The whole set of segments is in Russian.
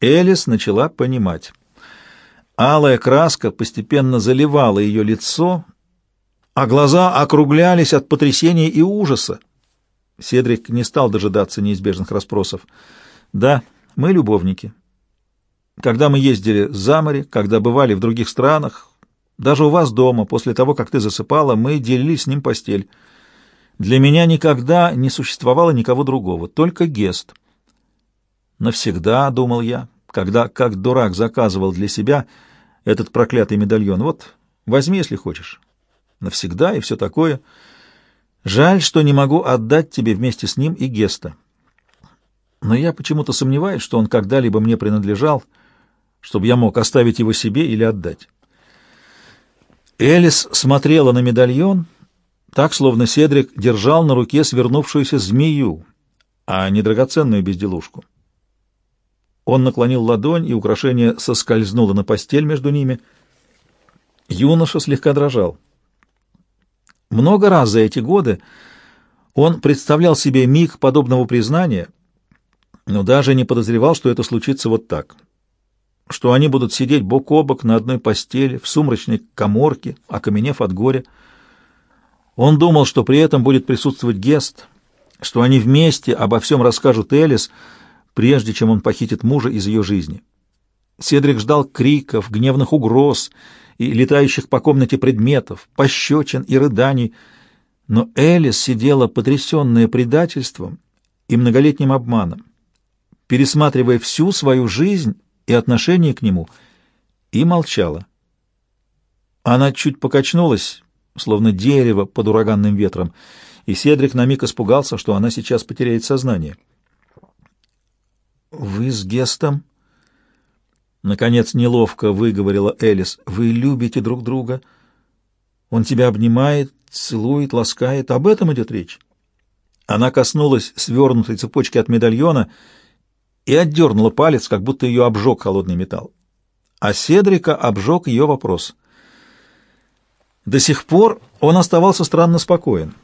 Элис начала понимать. Алая краска постепенно заливала ее лицо, а глаза округлялись от потрясения и ужаса. Седрик не стал дожидаться неизбежных расспросов. «Да, мы любовники. Когда мы ездили за море, когда бывали в других странах, даже у вас дома, после того, как ты засыпала, мы делили с ним постель. Для меня никогда не существовало никого другого, только Гест. Навсегда, — думал я, когда, как дурак, заказывал для себя этот проклятый медальон. Вот, возьми, если хочешь. Навсегда и все такое. Жаль, что не могу отдать тебе вместе с ним и Геста. Но я почему-то сомневаюсь, что он когда-либо мне принадлежал, чтобы я мог оставить его себе или отдать. Элис смотрела на медальон, так, словно Седрик держал на руке свернувшуюся змею, а не драгоценную безделушку. Он наклонил ладонь, и украшение соскользнуло на постель между ними. Юноша слегка дрожал. Много раз за эти годы он представлял себе миг подобного признания, но даже не подозревал, что это случится вот так что они будут сидеть бок о бок на одной постели, в сумрачной коморке, окаменев от горя. Он думал, что при этом будет присутствовать Гест, что они вместе обо всем расскажут Элис, прежде чем он похитит мужа из ее жизни. Седрик ждал криков, гневных угроз и летающих по комнате предметов, пощечин и рыданий, но Элис сидела потрясенная предательством и многолетним обманом, пересматривая всю свою жизнь и отношение к нему, и молчала. Она чуть покачнулась, словно дерево под ураганным ветром, и Седрик на миг испугался, что она сейчас потеряет сознание. «Вы с Гестом?» Наконец неловко выговорила Элис. «Вы любите друг друга. Он тебя обнимает, целует, ласкает. Об этом идет речь?» Она коснулась свернутой цепочки от медальона — и отдернула палец, как будто ее обжег холодный металл. А Седрика обжег ее вопрос. До сих пор он оставался странно спокоен.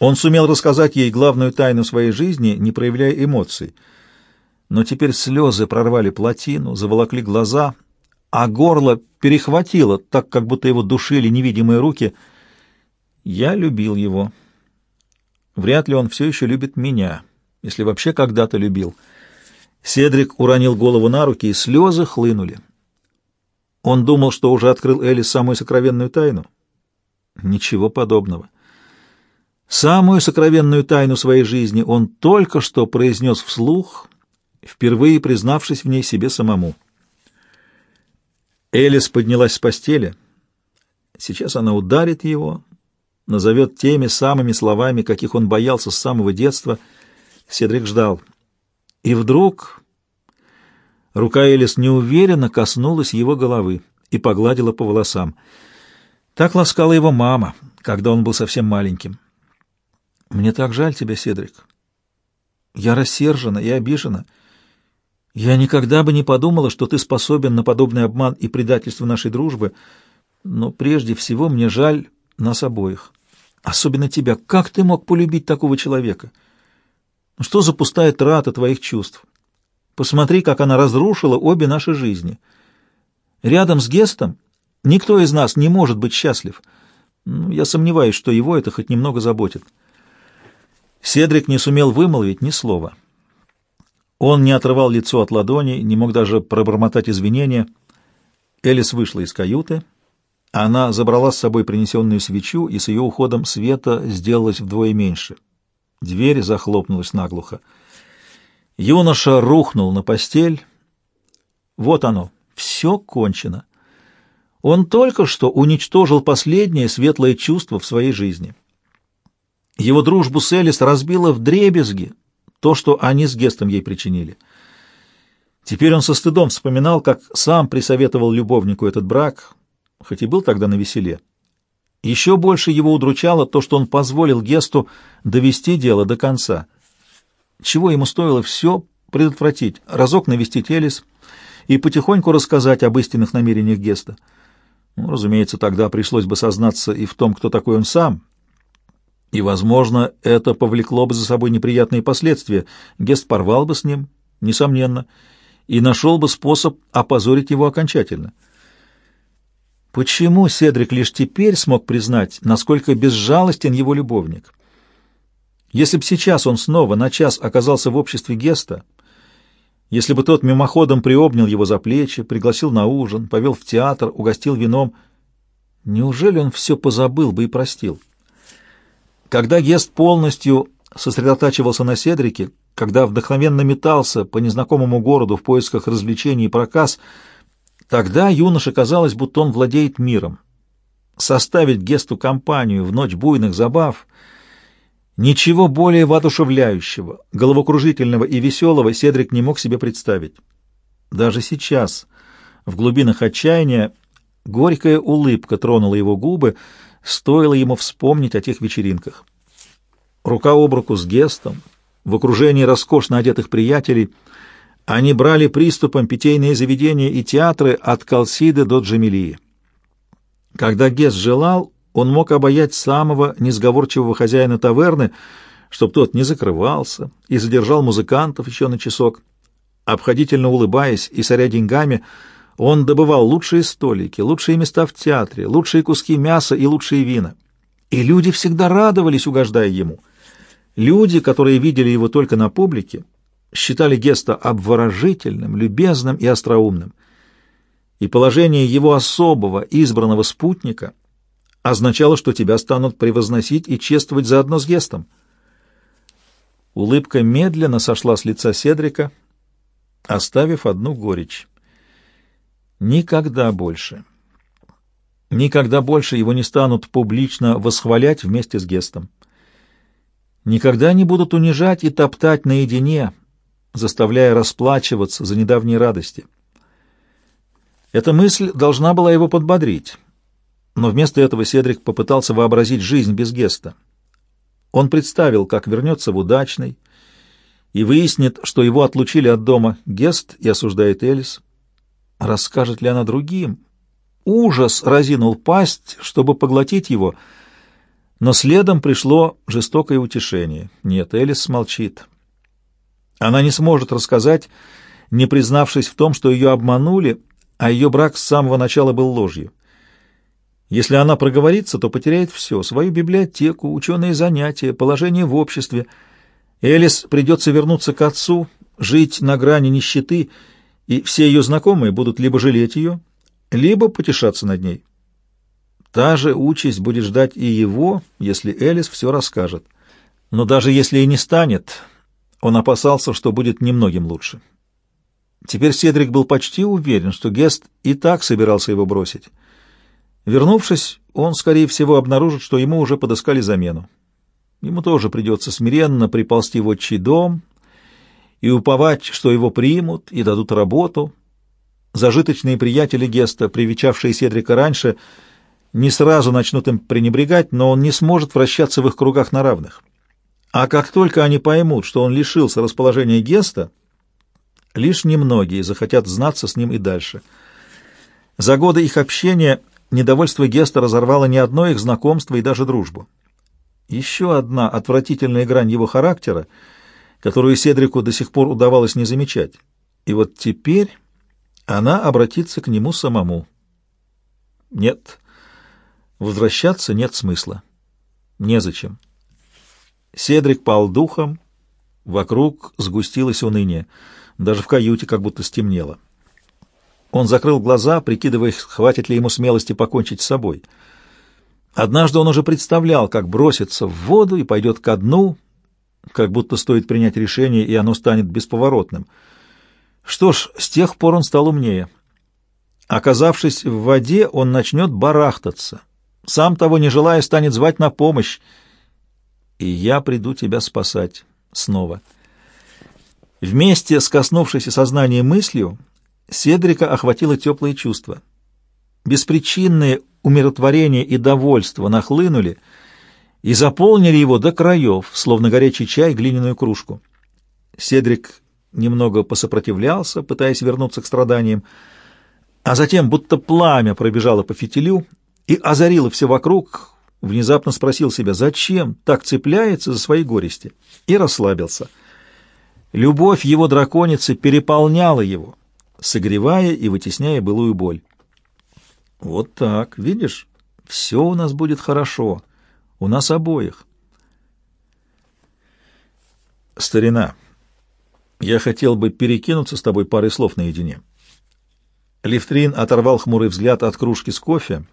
Он сумел рассказать ей главную тайну своей жизни, не проявляя эмоций. Но теперь слезы прорвали плотину, заволокли глаза, а горло перехватило, так как будто его душили невидимые руки. Я любил его. Вряд ли он все еще любит меня, если вообще когда-то любил. Седрик уронил голову на руки, и слезы хлынули. Он думал, что уже открыл Элис самую сокровенную тайну. Ничего подобного. Самую сокровенную тайну своей жизни он только что произнес вслух, впервые признавшись в ней себе самому. Элис поднялась с постели. Сейчас она ударит его, назовет теми самыми словами, каких он боялся с самого детства. Седрик ждал — и вдруг рука Элис неуверенно коснулась его головы и погладила по волосам. Так ласкала его мама, когда он был совсем маленьким. «Мне так жаль тебя, Седрик. Я рассержена и обижена. Я никогда бы не подумала, что ты способен на подобный обман и предательство нашей дружбы, но прежде всего мне жаль нас обоих. Особенно тебя. Как ты мог полюбить такого человека?» Что за пустая трата твоих чувств? Посмотри, как она разрушила обе наши жизни. Рядом с Гестом никто из нас не может быть счастлив. Ну, я сомневаюсь, что его это хоть немного заботит. Седрик не сумел вымолвить ни слова. Он не отрывал лицо от ладони, не мог даже пробормотать извинения. Элис вышла из каюты. Она забрала с собой принесенную свечу, и с ее уходом света сделалось вдвое меньше. Дверь захлопнулась наглухо. Юноша рухнул на постель. Вот оно, все кончено. Он только что уничтожил последнее светлое чувство в своей жизни. Его дружбу с Элис разбило в дребезги то, что они с Гестом ей причинили. Теперь он со стыдом вспоминал, как сам присоветовал любовнику этот брак, хоть и был тогда на веселе. Еще больше его удручало то, что он позволил Гесту довести дело до конца. Чего ему стоило все предотвратить, разок навестить Элис и потихоньку рассказать об истинных намерениях Геста. Ну, разумеется, тогда пришлось бы сознаться и в том, кто такой он сам. И, возможно, это повлекло бы за собой неприятные последствия. Гест порвал бы с ним, несомненно, и нашел бы способ опозорить его окончательно. Почему Седрик лишь теперь смог признать, насколько безжалостен его любовник? Если бы сейчас он снова на час оказался в обществе Геста, если бы тот мимоходом приобнял его за плечи, пригласил на ужин, повел в театр, угостил вином, неужели он все позабыл бы и простил? Когда Гест полностью сосредотачивался на Седрике, когда вдохновенно метался по незнакомому городу в поисках развлечений и проказ, тогда юноше казалось, будто он владеет миром. Составить Гесту компанию в ночь буйных забав — Ничего более воодушевляющего, головокружительного и веселого Седрик не мог себе представить. Даже сейчас, в глубинах отчаяния, горькая улыбка тронула его губы, стоило ему вспомнить о тех вечеринках. Рука об руку с Гестом, в окружении роскошно одетых приятелей, они брали приступом питейные заведения и театры от Калсиды до Джамилии. Когда Гест желал, он мог обаять самого несговорчивого хозяина таверны, чтобы тот не закрывался и задержал музыкантов еще на часок. Обходительно улыбаясь и соря деньгами, он добывал лучшие столики, лучшие места в театре, лучшие куски мяса и лучшие вина. И люди всегда радовались, угождая ему. Люди, которые видели его только на публике, считали Геста обворожительным, любезным и остроумным. И положение его особого, избранного спутника — означало, что тебя станут превозносить и чествовать заодно с Гестом. Улыбка медленно сошла с лица Седрика, оставив одну горечь. Никогда больше, никогда больше его не станут публично восхвалять вместе с Гестом. Никогда не будут унижать и топтать наедине, заставляя расплачиваться за недавние радости. Эта мысль должна была его подбодрить. Но вместо этого Седрик попытался вообразить жизнь без Геста. Он представил, как вернется в удачный, и выяснит, что его отлучили от дома Гест и осуждает Элис. Расскажет ли она другим? Ужас разинул пасть, чтобы поглотить его, но следом пришло жестокое утешение. Нет, Элис смолчит. Она не сможет рассказать, не признавшись в том, что ее обманули, а ее брак с самого начала был ложью. Если она проговорится, то потеряет все — свою библиотеку, ученые занятия, положение в обществе. Элис придется вернуться к отцу, жить на грани нищеты, и все ее знакомые будут либо жалеть ее, либо потешаться над ней. Та же участь будет ждать и его, если Элис все расскажет. Но даже если и не станет, он опасался, что будет немногим лучше. Теперь Седрик был почти уверен, что Гест и так собирался его бросить. Вернувшись, он, скорее всего, обнаружит, что ему уже подыскали замену. Ему тоже придется смиренно приползти в отчий дом и уповать, что его примут и дадут работу. Зажиточные приятели Геста, привечавшие Седрика раньше, не сразу начнут им пренебрегать, но он не сможет вращаться в их кругах на равных. А как только они поймут, что он лишился расположения Геста, лишь немногие захотят знаться с ним и дальше. За годы их общения Недовольство Геста разорвало не одно их знакомство и даже дружбу. Еще одна отвратительная грань его характера, которую Седрику до сих пор удавалось не замечать. И вот теперь она обратится к нему самому. Нет, возвращаться нет смысла. Незачем. Седрик пал духом, вокруг сгустилось уныние, даже в каюте как будто стемнело. Он закрыл глаза, прикидывая, хватит ли ему смелости покончить с собой. Однажды он уже представлял, как бросится в воду и пойдет ко дну, как будто стоит принять решение, и оно станет бесповоротным. Что ж, с тех пор он стал умнее. Оказавшись в воде, он начнет барахтаться. Сам того не желая, станет звать на помощь. И я приду тебя спасать снова. Вместе с коснувшейся сознания мыслью Седрика охватило теплое чувство. Беспричинные умиротворение и довольство нахлынули и заполнили его до краев, словно горячий чай глиняную кружку. Седрик немного посопротивлялся, пытаясь вернуться к страданиям, а затем, будто пламя пробежало по фитилю и озарило все вокруг, внезапно спросил себя, зачем так цепляется за свои горести, и расслабился. Любовь его драконицы переполняла его, согревая и вытесняя былую боль. Вот так, видишь, все у нас будет хорошо, у нас обоих. Старина, я хотел бы перекинуться с тобой парой слов наедине. Лифтрин оторвал хмурый взгляд от кружки с кофе.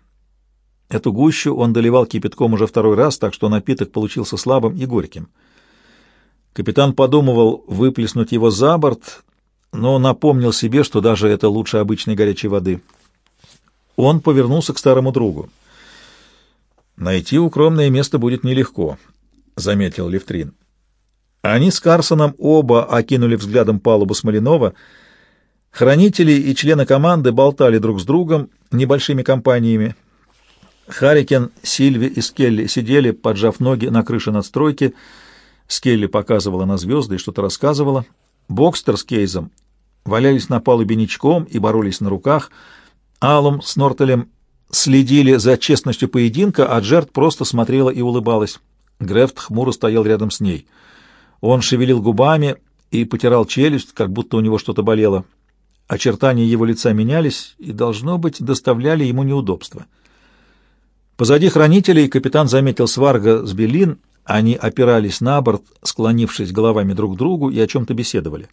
Эту гущу он доливал кипятком уже второй раз, так что напиток получился слабым и горьким. Капитан подумывал выплеснуть его за борт, но напомнил себе, что даже это лучше обычной горячей воды. Он повернулся к старому другу. «Найти укромное место будет нелегко», — заметил Левтрин. Они с Карсоном оба окинули взглядом палубу Смоленова. Хранители и члены команды болтали друг с другом небольшими компаниями. Харикен, Сильви и Скелли сидели, поджав ноги на крыше надстройки. Скелли показывала на звезды и что-то рассказывала. Бокстер с Кейзом валялись на палубе ничком и боролись на руках. Алум с Нортелем следили за честностью поединка, а Джерт просто смотрела и улыбалась. Грефт хмуро стоял рядом с ней — он шевелил губами и потирал челюсть, как будто у него что-то болело. Очертания его лица менялись и, должно быть, доставляли ему неудобства. Позади хранителей капитан заметил сварга с Белин. Они опирались на борт, склонившись головами друг к другу, и о чем-то беседовали.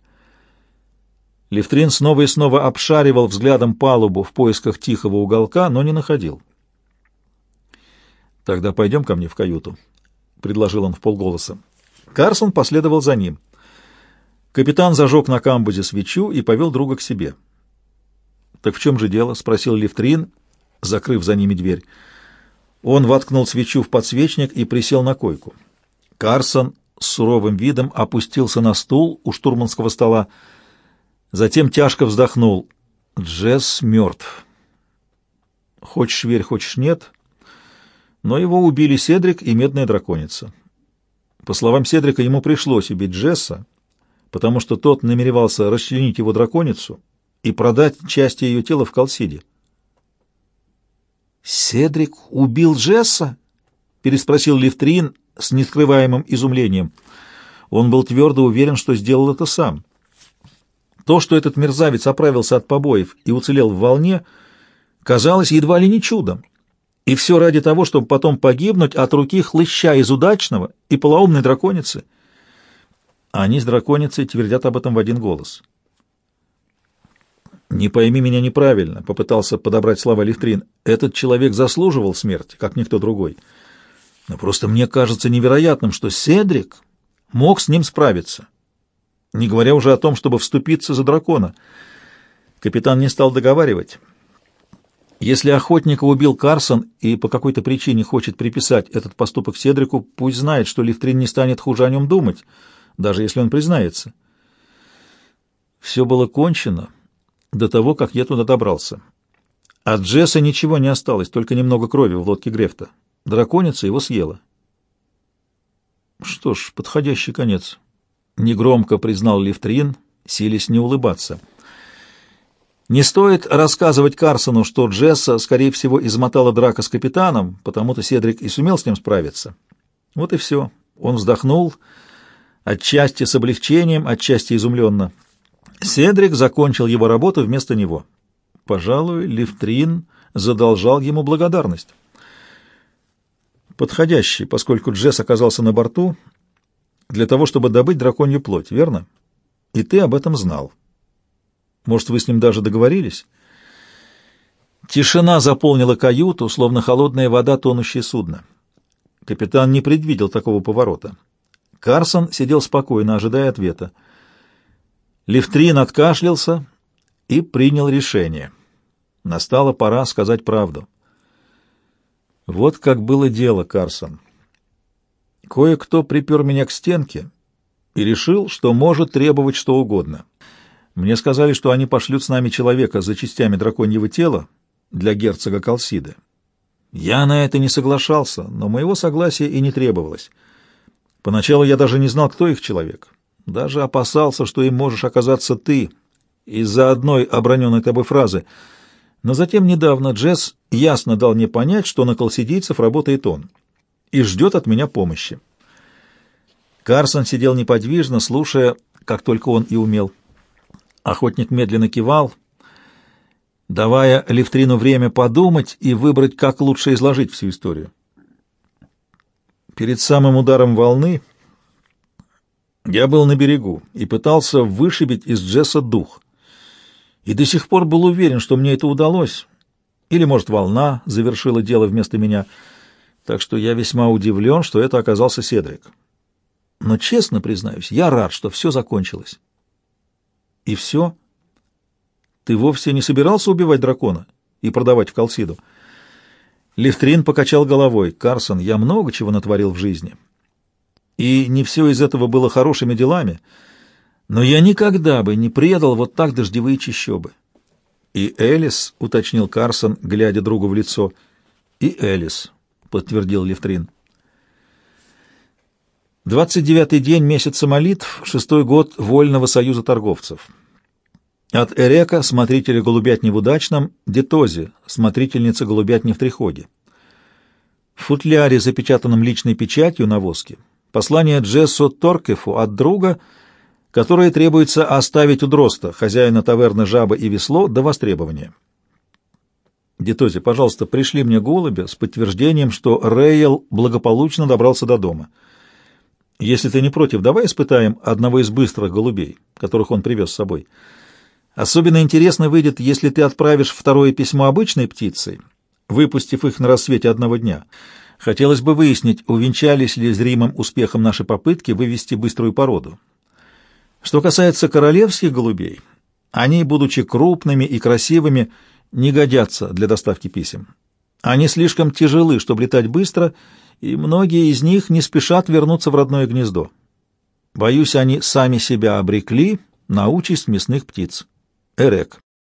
Левтрин снова и снова обшаривал взглядом палубу в поисках тихого уголка, но не находил. «Тогда пойдем ко мне в каюту», — предложил он в полголоса. Карсон последовал за ним. Капитан зажег на камбузе свечу и повел друга к себе. «Так в чем же дело?» — спросил Лифтрин, закрыв за ними дверь. Он воткнул свечу в подсвечник и присел на койку. Карсон с суровым видом опустился на стул у штурманского стола, затем тяжко вздохнул. Джесс мертв. Хочешь верь, хочешь нет, но его убили Седрик и Медная Драконица. По словам Седрика, ему пришлось убить Джесса, потому что тот намеревался расчленить его драконицу и продать части ее тела в Калсиде. «Седрик убил Джесса?» — переспросил Лифтрин с нескрываемым изумлением. Он был твердо уверен, что сделал это сам. То, что этот мерзавец оправился от побоев и уцелел в волне, казалось едва ли не чудом. И все ради того, чтобы потом погибнуть от руки хлыща из удачного и полоумной драконицы. Они с драконицей твердят об этом в один голос. «Не пойми меня неправильно», — попытался подобрать слова Лифтрин. «Этот человек заслуживал смерти, как никто другой. Но просто мне кажется невероятным, что Седрик мог с ним справиться, не говоря уже о том, чтобы вступиться за дракона». Капитан не стал договаривать. Если охотника убил Карсон и по какой-то причине хочет приписать этот поступок Седрику, пусть знает, что Лифтрин не станет хуже о нем думать, даже если он признается. Все было кончено до того, как я туда добрался. От Джесса ничего не осталось, только немного крови в лодке Грефта. Драконица его съела. Что ж, подходящий конец. Негромко признал Лифтрин, силясь не улыбаться — не стоит рассказывать Карсону, что Джесса, скорее всего, измотала драка с капитаном, потому-то Седрик и сумел с ним справиться. Вот и все. Он вздохнул, отчасти с облегчением, отчасти изумленно. Седрик закончил его работу вместо него. Пожалуй, Лифтрин задолжал ему благодарность. Подходящий, поскольку Джесс оказался на борту для того, чтобы добыть драконью плоть, верно? И ты об этом знал. Может, вы с ним даже договорились?» Тишина заполнила каюту, словно холодная вода, тонущее судно. Капитан не предвидел такого поворота. Карсон сидел спокойно, ожидая ответа. Левтрин откашлялся и принял решение. Настала пора сказать правду. Вот как было дело, Карсон. Кое-кто припер меня к стенке и решил, что может требовать что угодно. Мне сказали, что они пошлют с нами человека за частями драконьего тела для герцога Калсиды. Я на это не соглашался, но моего согласия и не требовалось. Поначалу я даже не знал, кто их человек. Даже опасался, что им можешь оказаться ты из-за одной оброненной тобой фразы. Но затем недавно Джесс ясно дал мне понять, что на колсидийцев работает он и ждет от меня помощи. Карсон сидел неподвижно, слушая, как только он и умел. Охотник медленно кивал, давая Левтрину время подумать и выбрать, как лучше изложить всю историю. Перед самым ударом волны я был на берегу и пытался вышибить из Джесса дух. И до сих пор был уверен, что мне это удалось. Или, может, волна завершила дело вместо меня. Так что я весьма удивлен, что это оказался Седрик. Но, честно признаюсь, я рад, что все закончилось. И все? Ты вовсе не собирался убивать дракона и продавать в Колсиду? Левтрин покачал головой. Карсон, я много чего натворил в жизни. И не все из этого было хорошими делами, но я никогда бы не предал вот так дождевые чащобы. И Элис, — уточнил Карсон, глядя другу в лицо. И Элис, — подтвердил Левтрин. Двадцать девятый день месяца молитв, шестой год Вольного союза торговцев. От Эрека, смотрителя голубятни в удачном, Детози, смотрительница голубятни в Триходе. В футляре, запечатанном личной печатью на воске, послание Джессу Торкефу от друга, которое требуется оставить у Дроста, хозяина таверны «Жаба и весло», до востребования. Детози, пожалуйста, пришли мне голубя с подтверждением, что Рейл благополучно добрался до дома. Если ты не против, давай испытаем одного из быстрых голубей, которых он привез с собой. Особенно интересно выйдет, если ты отправишь второе письмо обычной птицей, выпустив их на рассвете одного дня. Хотелось бы выяснить, увенчались ли зримым успехом наши попытки вывести быструю породу. Что касается королевских голубей, они, будучи крупными и красивыми, не годятся для доставки писем. Они слишком тяжелы, чтобы летать быстро, и многие из них не спешат вернуться в родное гнездо. Боюсь, они сами себя обрекли на участь мясных птиц. Эрек.